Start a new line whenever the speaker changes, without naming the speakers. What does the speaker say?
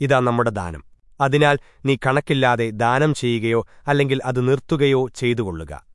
ഇതാ നമ്മുടെ ദാനം. അതിനാൽ നീ കണക്കില്ലാതെ ദാനം ചെയ്യുകയോ അല്ലെങ്കിൽ അത് നിർത്തുകയോ ചെയ്തുകൊള്ളുക.